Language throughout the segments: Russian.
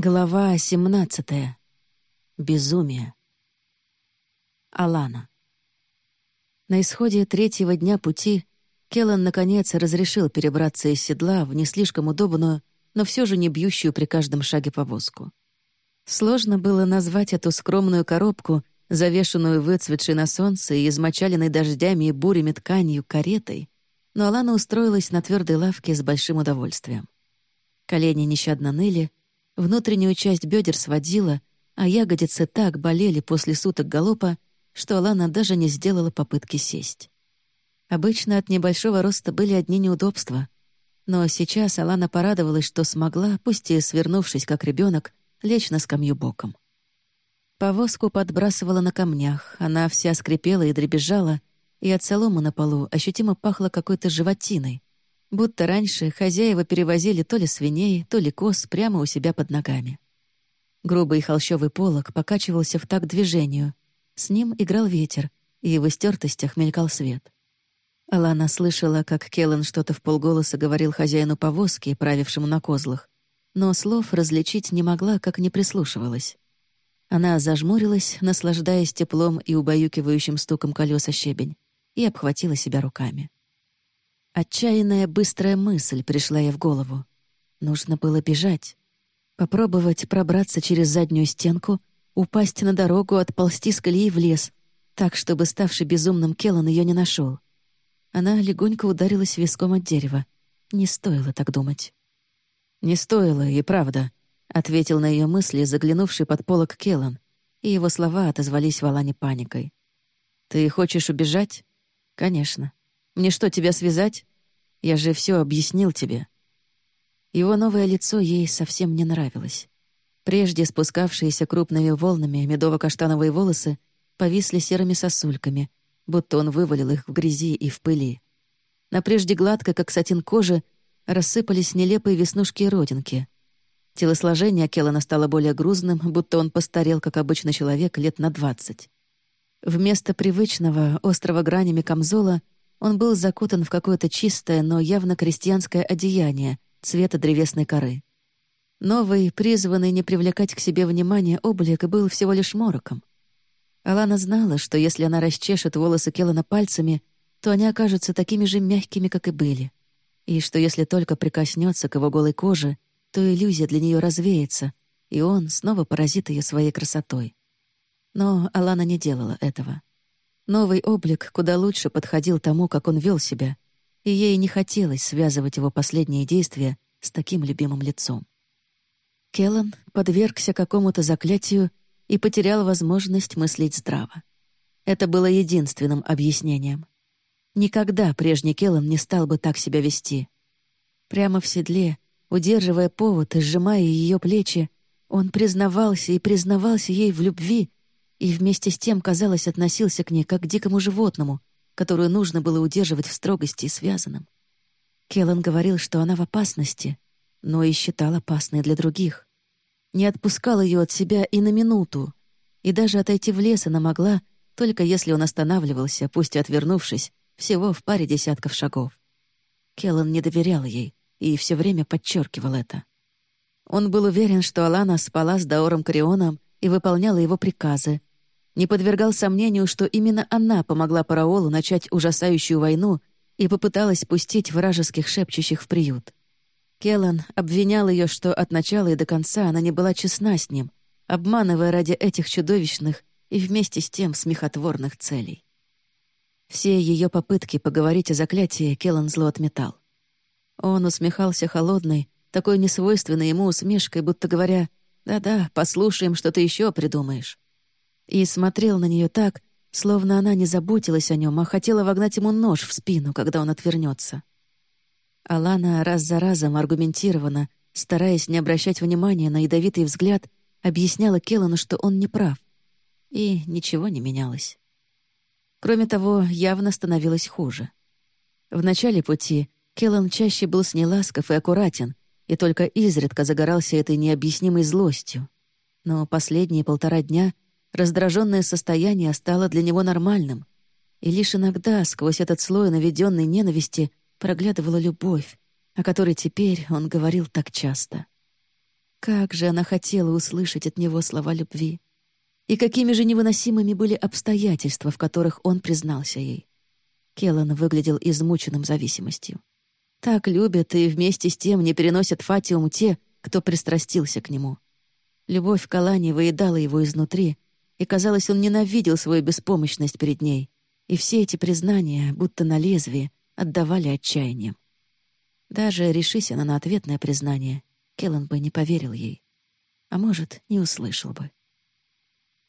Глава 17. Безумие. Алана. На исходе третьего дня пути Келлан, наконец, разрешил перебраться из седла в не слишком удобную, но все же не бьющую при каждом шаге повозку. Сложно было назвать эту скромную коробку, завешенную выцветшей на солнце и измочаленной дождями и бурями тканью каретой, но Алана устроилась на твердой лавке с большим удовольствием. Колени нещадно ныли, Внутреннюю часть бедер сводила, а ягодицы так болели после суток галопа, что Алана даже не сделала попытки сесть. Обычно от небольшого роста были одни неудобства. Но сейчас Алана порадовалась, что смогла, пусть и свернувшись как ребенок, лечь на скамью боком. Повозку подбрасывала на камнях, она вся скрипела и дребезжала, и от соломы на полу ощутимо пахло какой-то животиной, Будто раньше хозяева перевозили то ли свиней, то ли коз прямо у себя под ногами. Грубый холщовый полог покачивался в такт движению. С ним играл ветер, и в истертостях мелькал свет. Алана слышала, как Келлен что-то в полголоса говорил хозяину повозки, правившему на козлах, но слов различить не могла, как не прислушивалась. Она зажмурилась, наслаждаясь теплом и убаюкивающим стуком колеса щебень, и обхватила себя руками. Отчаянная быстрая мысль пришла ей в голову. Нужно было бежать. Попробовать пробраться через заднюю стенку, упасть на дорогу, отползти с колеи в лес, так, чтобы ставший безумным Келлан ее не нашел. Она легонько ударилась виском от дерева. Не стоило так думать. «Не стоило, и правда», — ответил на ее мысли, заглянувший под полок Келлан, и его слова отозвались в Алане паникой. «Ты хочешь убежать?» «Конечно. Мне что, тебя связать? Я же все объяснил тебе». Его новое лицо ей совсем не нравилось. Прежде спускавшиеся крупными волнами медово-каштановые волосы повисли серыми сосульками, будто он вывалил их в грязи и в пыли. На прежде гладкой, как сатин кожи, рассыпались нелепые веснушки и родинки. Телосложение Келлана стало более грузным, будто он постарел, как обычный человек, лет на двадцать. Вместо привычного, острого гранями камзола — он был закутан в какое-то чистое, но явно крестьянское одеяние цвета древесной коры. Новый, призванный не привлекать к себе внимания облик был всего лишь мороком. Алана знала, что если она расчешет волосы Келлана пальцами, то они окажутся такими же мягкими, как и были. И что если только прикоснется к его голой коже, то иллюзия для нее развеется, и он снова поразит ее своей красотой. Но Алана не делала этого. Новый облик куда лучше подходил тому, как он вел себя, и ей не хотелось связывать его последние действия с таким любимым лицом. Келлан подвергся какому-то заклятию и потерял возможность мыслить здраво. Это было единственным объяснением. Никогда прежний Келлан не стал бы так себя вести. Прямо в седле, удерживая повод и сжимая ее плечи, он признавался и признавался ей в любви, и вместе с тем, казалось, относился к ней как к дикому животному, которую нужно было удерживать в строгости и связанном. Келлан говорил, что она в опасности, но и считал опасной для других. Не отпускал ее от себя и на минуту, и даже отойти в лес она могла, только если он останавливался, пусть и отвернувшись, всего в паре десятков шагов. Келлан не доверял ей и все время подчеркивал это. Он был уверен, что Алана спала с Даором Карионом и выполняла его приказы, не подвергал сомнению, что именно она помогла Параолу начать ужасающую войну и попыталась пустить вражеских шепчущих в приют. Келлан обвинял ее, что от начала и до конца она не была честна с ним, обманывая ради этих чудовищных и вместе с тем смехотворных целей. Все ее попытки поговорить о заклятии Келлан зло отметал. Он усмехался холодной, такой несвойственной ему усмешкой, будто говоря, «Да-да, послушаем, что ты еще придумаешь» и смотрел на нее так, словно она не заботилась о нем, а хотела вогнать ему нож в спину, когда он отвернется. Алана раз за разом аргументированно, стараясь не обращать внимания на ядовитый взгляд, объясняла Келлану, что он не прав. И ничего не менялось. Кроме того, явно становилось хуже. В начале пути Келлан чаще был с ней ласков и аккуратен, и только изредка загорался этой необъяснимой злостью. Но последние полтора дня — Раздраженное состояние стало для него нормальным, и лишь иногда сквозь этот слой наведенной ненависти проглядывала любовь, о которой теперь он говорил так часто. Как же она хотела услышать от него слова любви. И какими же невыносимыми были обстоятельства, в которых он признался ей. Келлан выглядел измученным зависимостью. Так любят и вместе с тем не переносят Фатиум те, кто пристрастился к нему. Любовь к Алане выедала его изнутри, и, казалось, он ненавидел свою беспомощность перед ней, и все эти признания, будто на лезвии, отдавали отчаянием. Даже решись она на ответное признание, Келлан бы не поверил ей. А может, не услышал бы.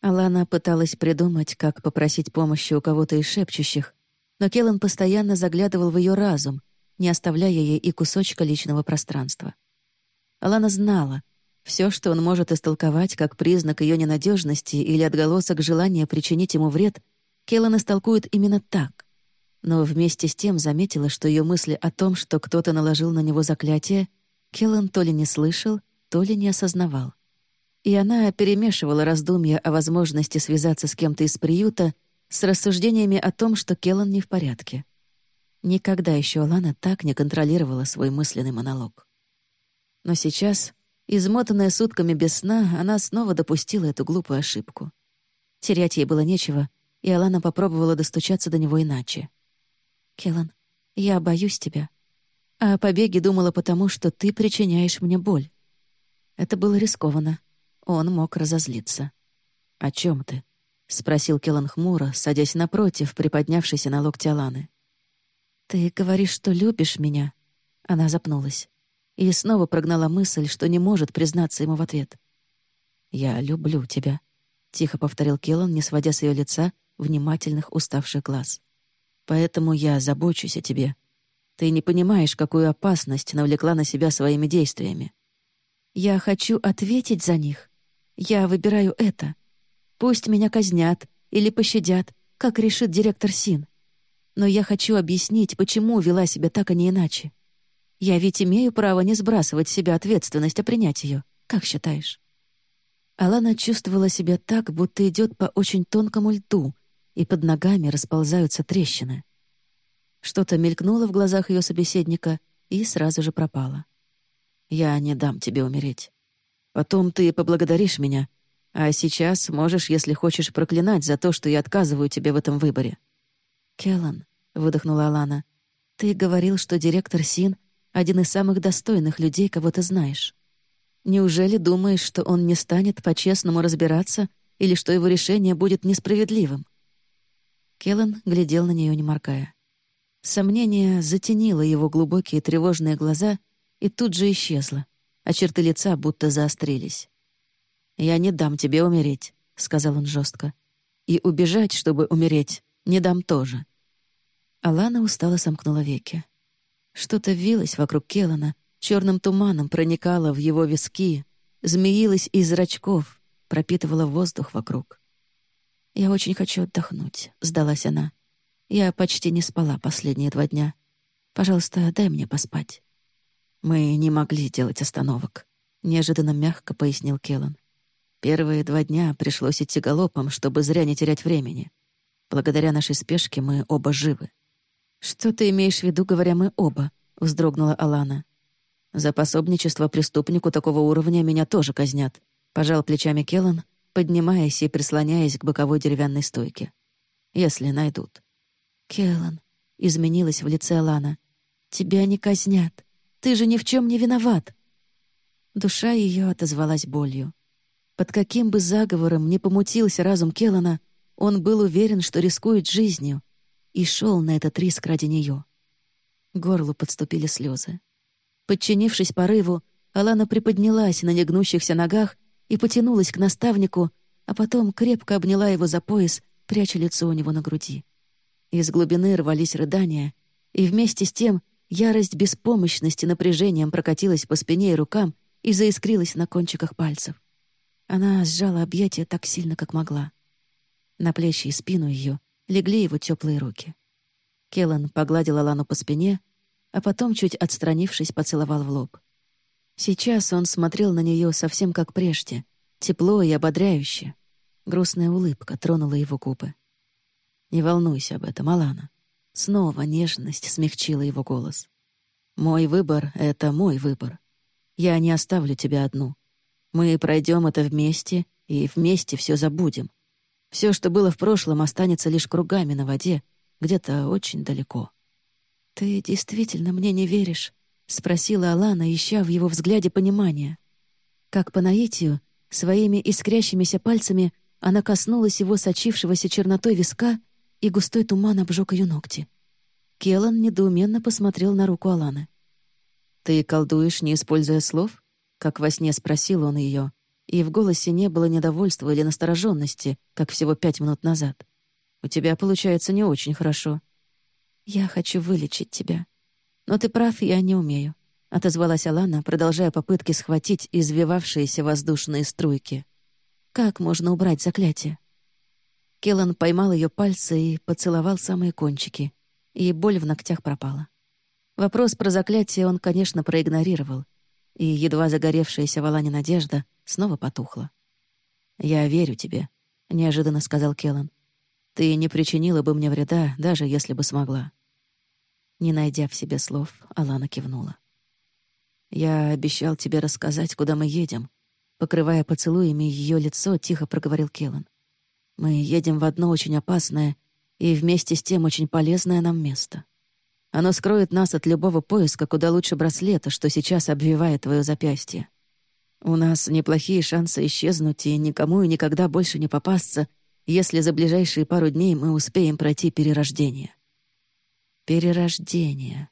Алана пыталась придумать, как попросить помощи у кого-то из шепчущих, но Келлан постоянно заглядывал в ее разум, не оставляя ей и кусочка личного пространства. Алана знала, все, что он может истолковать как признак ее ненадежности или отголосок желания причинить ему вред, Келлан истолкует именно так. Но вместе с тем заметила, что ее мысли о том, что кто-то наложил на него заклятие, Келлан то ли не слышал, то ли не осознавал. И она перемешивала раздумья о возможности связаться с кем-то из приюта с рассуждениями о том, что Келлан не в порядке. Никогда еще Алана так не контролировала свой мысленный монолог. Но сейчас, измотанная сутками без сна, она снова допустила эту глупую ошибку. Терять ей было нечего, и Алана попробовала достучаться до него иначе. «Келлан, я боюсь тебя. А о побеге думала потому, что ты причиняешь мне боль». Это было рискованно. Он мог разозлиться. «О чем ты?» — спросил Келлан хмуро, садясь напротив, приподнявшийся на локте Аланы. «Ты говоришь, что любишь меня?» Она запнулась. И снова прогнала мысль, что не может признаться ему в ответ. «Я люблю тебя», — тихо повторил Келлан, не сводя с ее лица внимательных уставших глаз. «Поэтому я забочусь о тебе. Ты не понимаешь, какую опасность навлекла на себя своими действиями. Я хочу ответить за них. Я выбираю это. Пусть меня казнят или пощадят, как решит директор Син но я хочу объяснить, почему вела себя так, а не иначе. Я ведь имею право не сбрасывать с себя ответственность, а принять ее. Как считаешь?» Алана чувствовала себя так, будто идет по очень тонкому льду, и под ногами расползаются трещины. Что-то мелькнуло в глазах ее собеседника и сразу же пропало. «Я не дам тебе умереть. Потом ты поблагодаришь меня, а сейчас можешь, если хочешь, проклинать за то, что я отказываю тебе в этом выборе. «Келлан», — выдохнула Алана, — «ты говорил, что директор Син — один из самых достойных людей, кого ты знаешь. Неужели думаешь, что он не станет по-честному разбираться или что его решение будет несправедливым?» Келлан глядел на нее, не моргая. Сомнение затенило его глубокие тревожные глаза и тут же исчезло, а черты лица будто заострились. «Я не дам тебе умереть», — сказал он жестко. «И убежать, чтобы умереть, не дам тоже». Алана устало сомкнула веки. Что-то вилось вокруг Келлана, черным туманом проникало в его виски, змеилось из зрачков, пропитывало воздух вокруг. «Я очень хочу отдохнуть», — сдалась она. «Я почти не спала последние два дня. Пожалуйста, дай мне поспать». «Мы не могли делать остановок», — неожиданно мягко пояснил Келлан. «Первые два дня пришлось идти галопом, чтобы зря не терять времени. Благодаря нашей спешке мы оба живы». «Что ты имеешь в виду, говоря «мы оба»?» — вздрогнула Алана. «За пособничество преступнику такого уровня меня тоже казнят», — пожал плечами Келлан, поднимаясь и прислоняясь к боковой деревянной стойке. «Если найдут». «Келлан», — изменилась в лице Алана, — «тебя не казнят. Ты же ни в чем не виноват». Душа ее отозвалась болью. Под каким бы заговором ни помутился разум Келлана, он был уверен, что рискует жизнью, и шел на этот риск ради нее. Горлу подступили слезы. Подчинившись порыву, Алана приподнялась на негнущихся ногах и потянулась к наставнику, а потом крепко обняла его за пояс, пряча лицо у него на груди. Из глубины рвались рыдания, и вместе с тем ярость беспомощности напряжением прокатилась по спине и рукам и заискрилась на кончиках пальцев. Она сжала объятия так сильно, как могла. На плечи и спину ее легли его теплые руки. Келлан погладил Алану по спине, а потом, чуть отстранившись, поцеловал в лоб. Сейчас он смотрел на нее совсем как прежде, тепло и ободряюще. Грустная улыбка тронула его губы. «Не волнуйся об этом, Алана». Снова нежность смягчила его голос. «Мой выбор — это мой выбор. Я не оставлю тебя одну. Мы пройдем это вместе и вместе все забудем. Все, что было в прошлом, останется лишь кругами на воде, где-то очень далеко. «Ты действительно мне не веришь?» — спросила Алана, ища в его взгляде понимания. Как по наитию, своими искрящимися пальцами она коснулась его сочившегося чернотой виска, и густой туман обжег ее ногти. Келан недоуменно посмотрел на руку Аланы. «Ты колдуешь, не используя слов?» — как во сне спросил он ее, и в голосе не было недовольства или настороженности, как всего пять минут назад. «У тебя получается не очень хорошо». «Я хочу вылечить тебя. Но ты прав, я не умею», — отозвалась Алана, продолжая попытки схватить извивавшиеся воздушные струйки. «Как можно убрать заклятие?» Келлан поймал ее пальцы и поцеловал самые кончики, и боль в ногтях пропала. Вопрос про заклятие он, конечно, проигнорировал, и едва загоревшаяся в Алане надежда снова потухла. «Я верю тебе», — неожиданно сказал Келлан. «Ты не причинила бы мне вреда, даже если бы смогла». Не найдя в себе слов, Алана кивнула. «Я обещал тебе рассказать, куда мы едем», покрывая поцелуями ее лицо, тихо проговорил Келлан. «Мы едем в одно очень опасное и вместе с тем очень полезное нам место. Оно скроет нас от любого поиска куда лучше браслета, что сейчас обвивает твое запястье. У нас неплохие шансы исчезнуть и никому и никогда больше не попасться, если за ближайшие пару дней мы успеем пройти перерождение. Перерождение.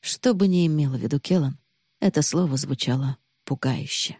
Что бы ни имело в виду Келлан, это слово звучало пугающе.